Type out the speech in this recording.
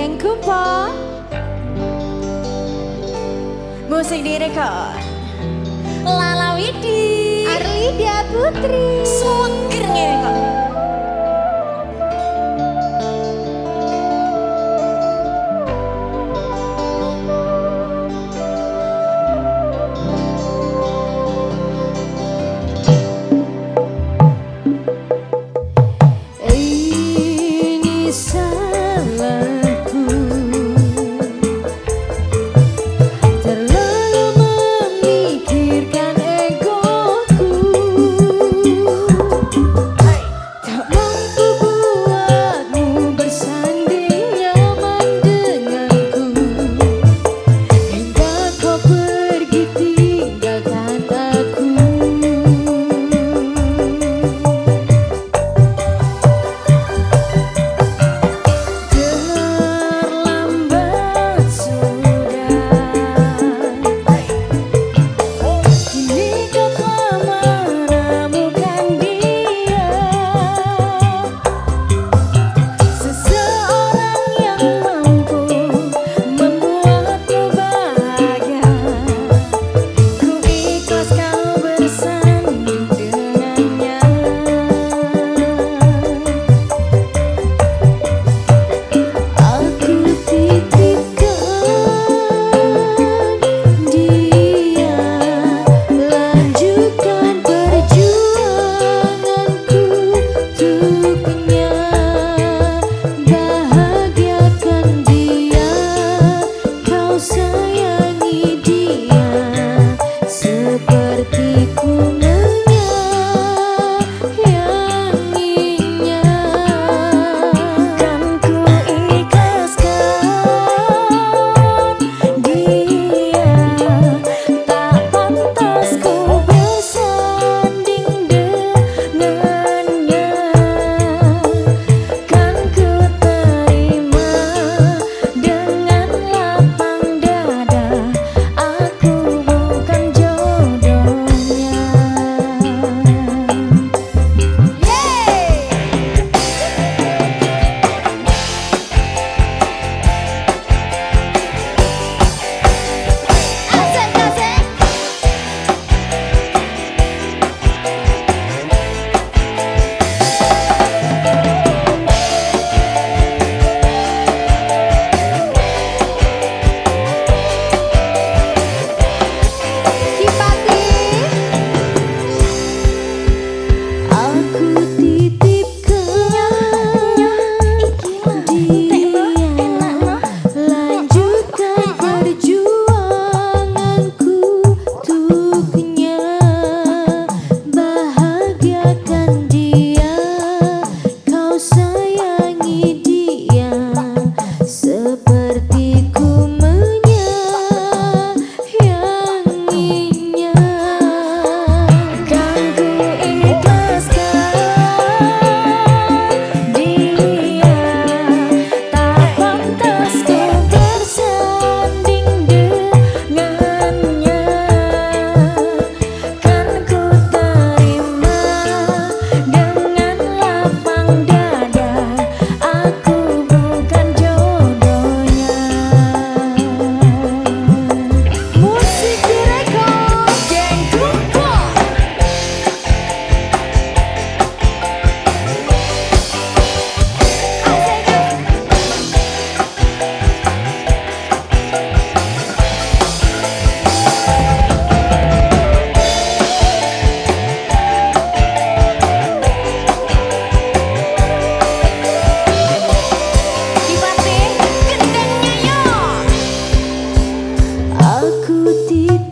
Geng Kumpo Musik direkod. Lala Widi. Arlida Putri. Seger ngene kok Ini seperti aku tidak